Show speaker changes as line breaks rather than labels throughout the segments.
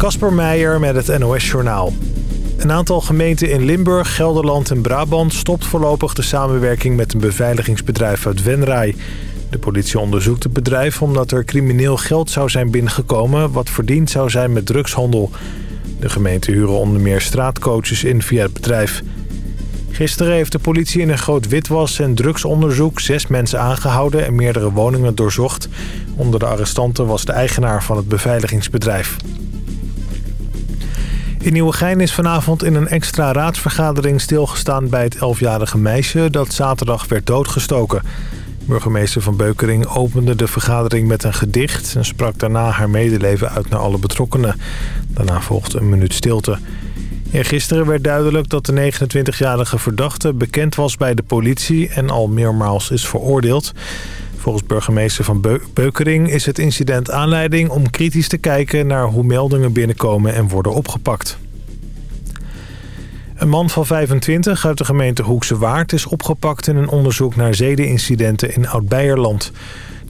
Kasper Meijer met het NOS-journaal. Een aantal gemeenten in Limburg, Gelderland en Brabant... stopt voorlopig de samenwerking met een beveiligingsbedrijf uit Venray. De politie onderzoekt het bedrijf omdat er crimineel geld zou zijn binnengekomen... wat verdiend zou zijn met drugshandel. De gemeenten huren onder meer straatcoaches in via het bedrijf. Gisteren heeft de politie in een groot witwas- en drugsonderzoek... zes mensen aangehouden en meerdere woningen doorzocht. Onder de arrestanten was de eigenaar van het beveiligingsbedrijf. In Nieuwegein is vanavond in een extra raadsvergadering stilgestaan bij het 11-jarige meisje dat zaterdag werd doodgestoken. Burgemeester Van Beukering opende de vergadering met een gedicht en sprak daarna haar medeleven uit naar alle betrokkenen. Daarna volgde een minuut stilte. gisteren werd duidelijk dat de 29-jarige verdachte bekend was bij de politie en al meermaals is veroordeeld. Volgens burgemeester Van Beukering is het incident aanleiding om kritisch te kijken naar hoe meldingen binnenkomen en worden opgepakt. Een man van 25 uit de gemeente Hoekse Waard is opgepakt in een onderzoek naar zedenincidenten in Oud-Beierland.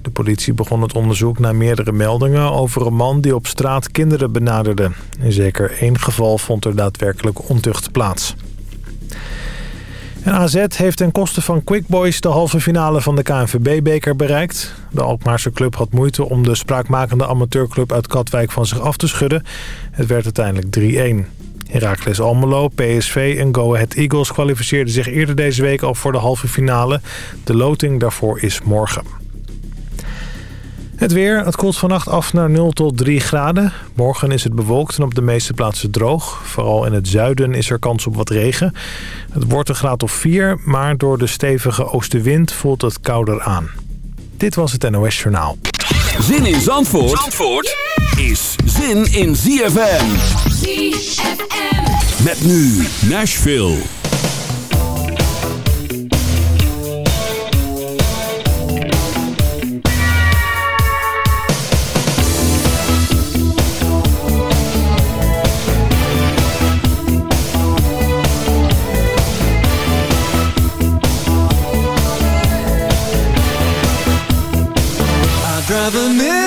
De politie begon het onderzoek na meerdere meldingen over een man die op straat kinderen benaderde. In zeker één geval vond er daadwerkelijk ontucht plaats. AZ heeft ten koste van Quick Boys de halve finale van de KNVB-beker bereikt. De Alkmaarse club had moeite om de spraakmakende amateurclub uit Katwijk van zich af te schudden. Het werd uiteindelijk 3-1. Heracles Almelo, PSV en Go Ahead Eagles kwalificeerden zich eerder deze week al voor de halve finale. De loting daarvoor is morgen. Het weer. Het koelt vannacht af naar 0 tot 3 graden. Morgen is het bewolkt en op de meeste plaatsen droog. Vooral in het zuiden is er kans op wat regen. Het wordt een graad of 4, maar door de stevige oostenwind voelt het kouder aan. Dit was het NOS Journaal.
Zin in Zandvoort, Zandvoort is zin in ZFM. ZFM. Met nu Nashville.
Drive a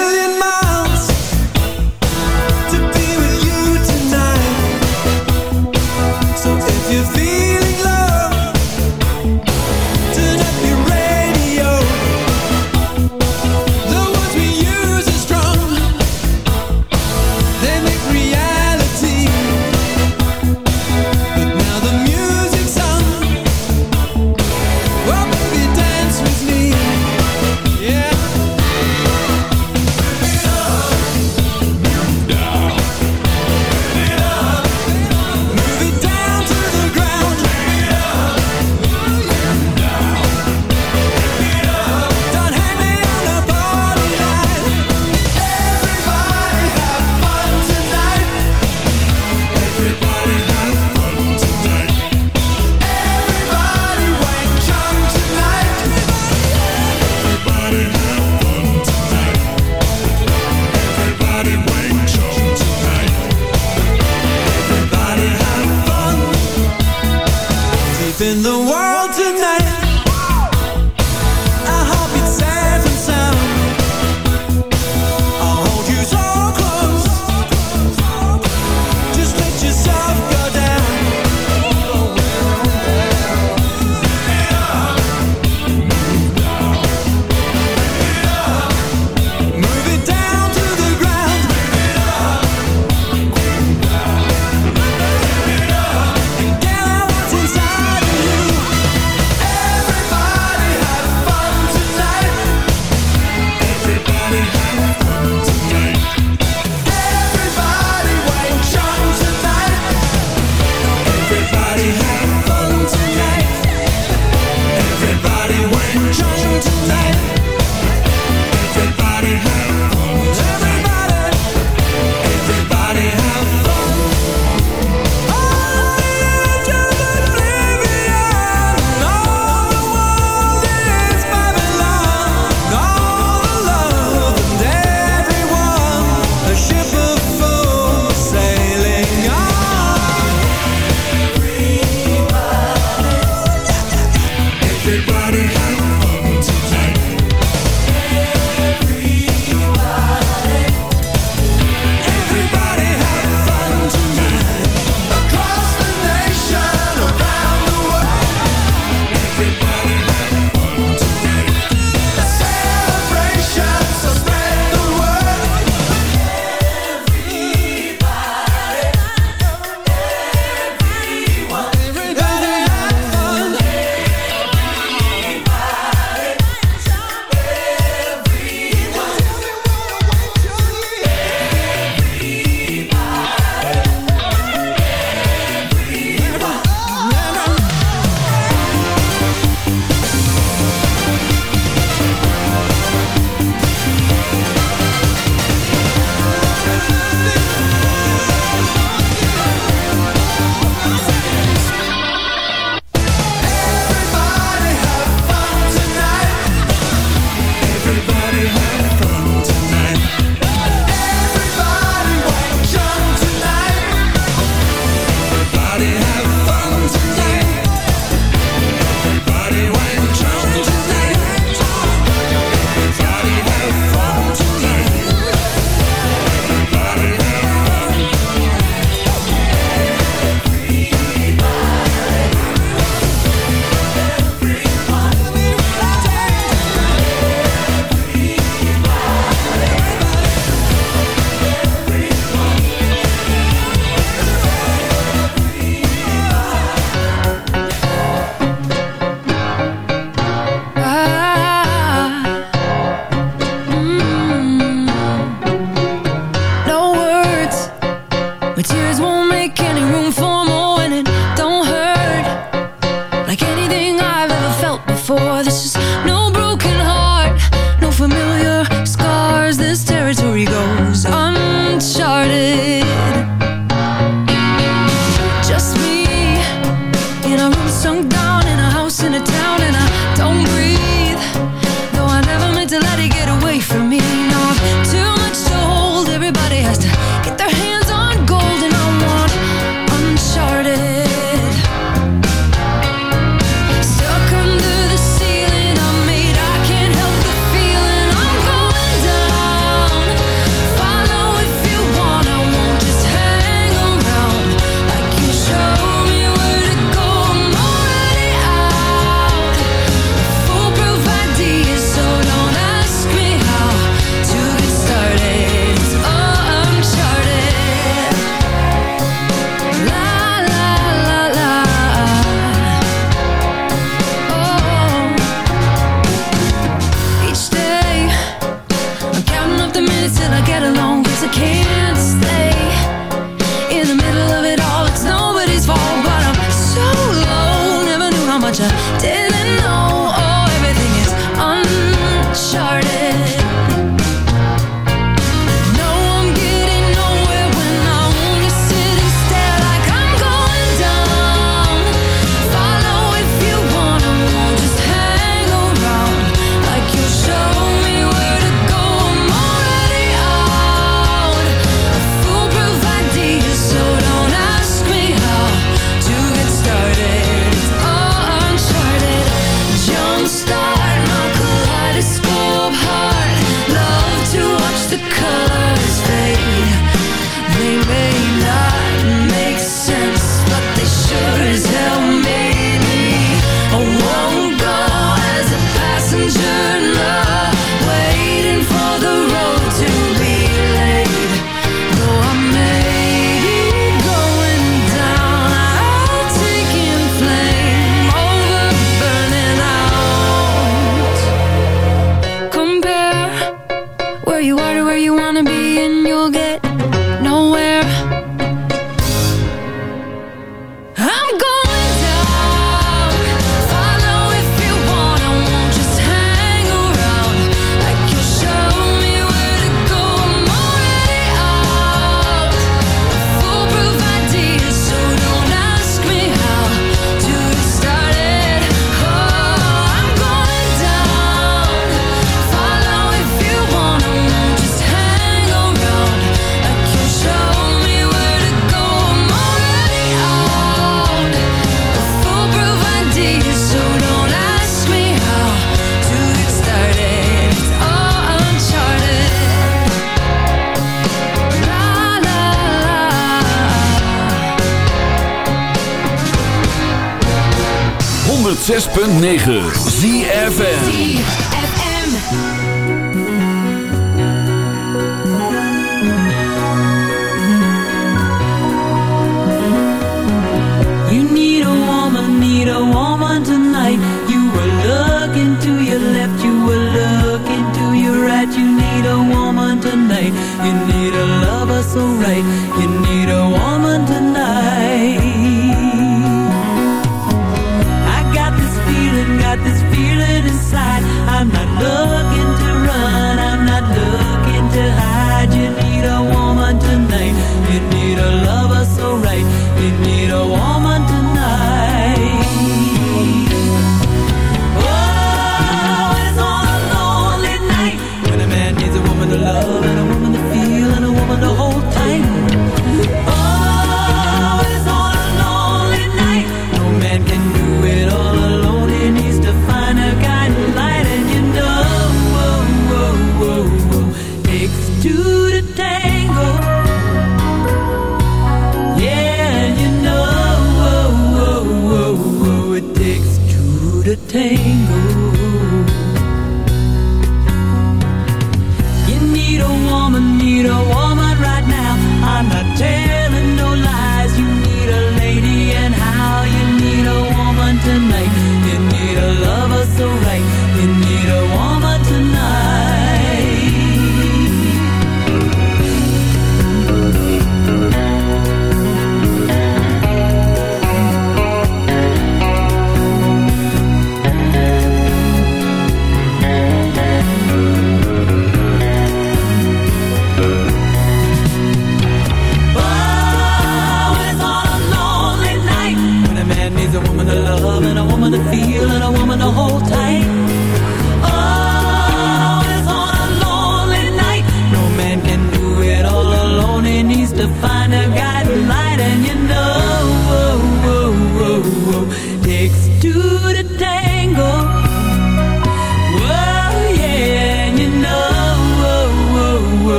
106.9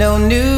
in fact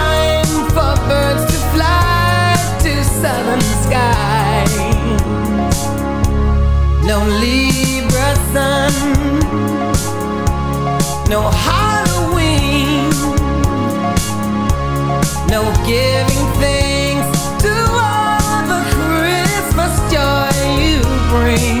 southern sky. No Libra sun, no Halloween, no giving thanks to all the Christmas joy you bring.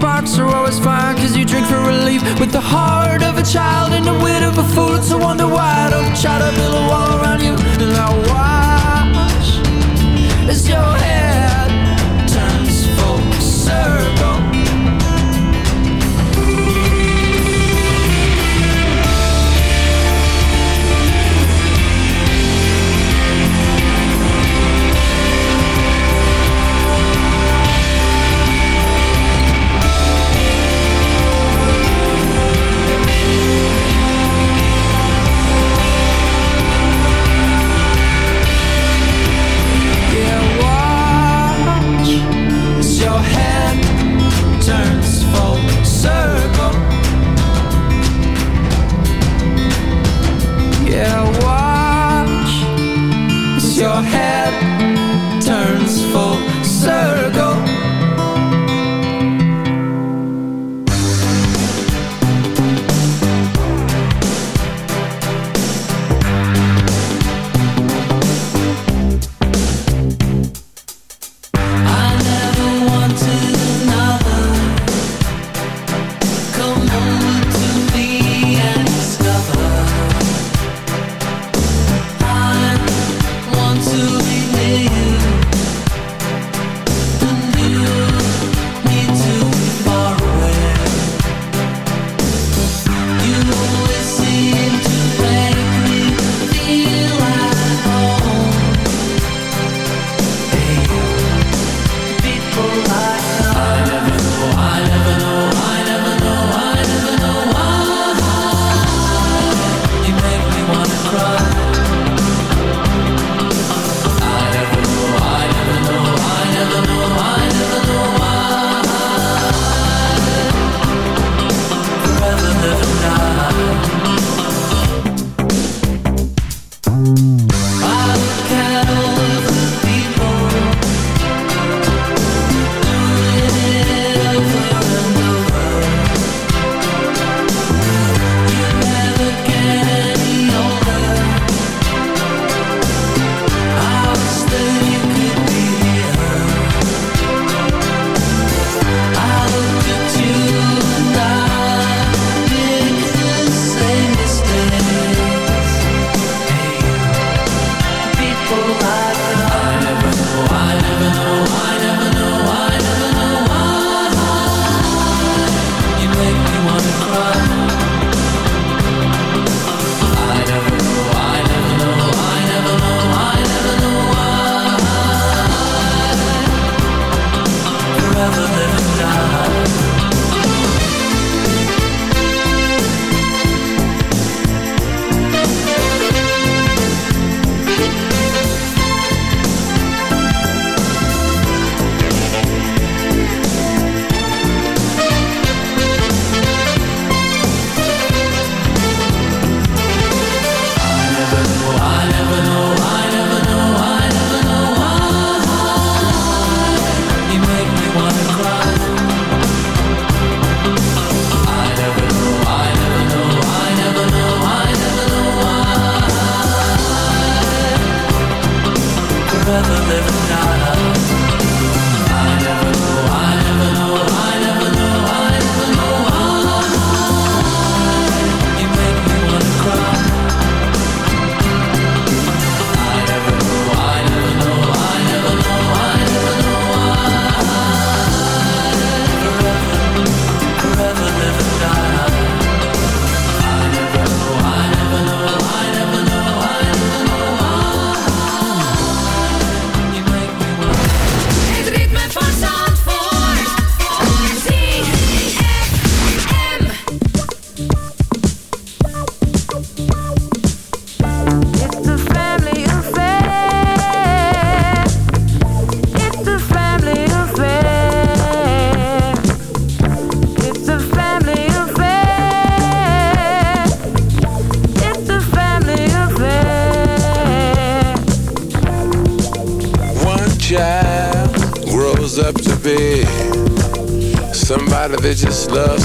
sparks are always fine Cause you drink for relief. With the heart of a child and the wit of a fool It's a wonder why I don't try to build a wall.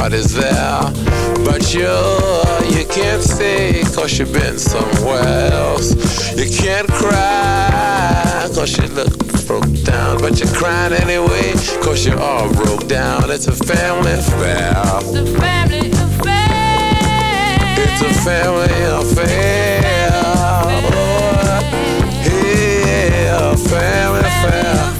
heart is there. But you, you can't stay cause you've been somewhere else. You can't cry cause you look broke down. But you're crying anyway cause you're all broke down. It's a family affair.
It's a family affair.
It's a family affair. It's a family affair.
Oh, yeah, family affair.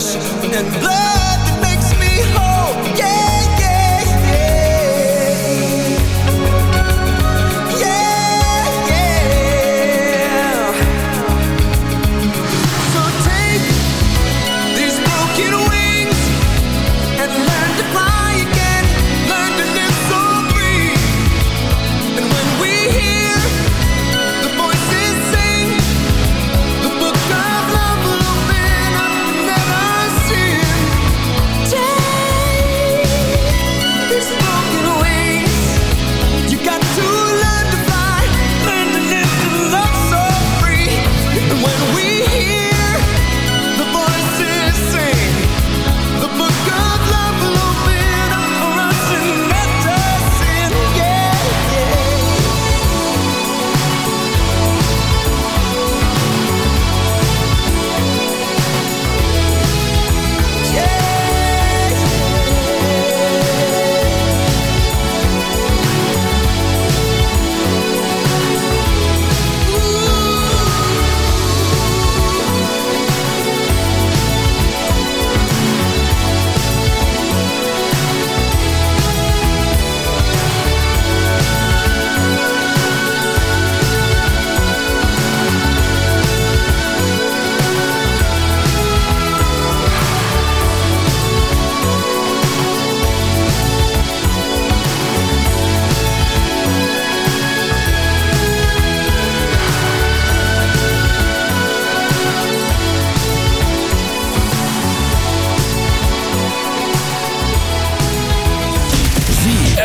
Flesh and blood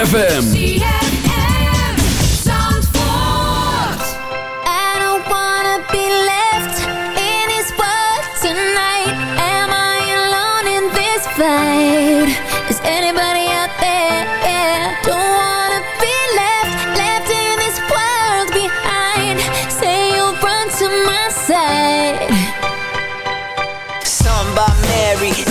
ZFM.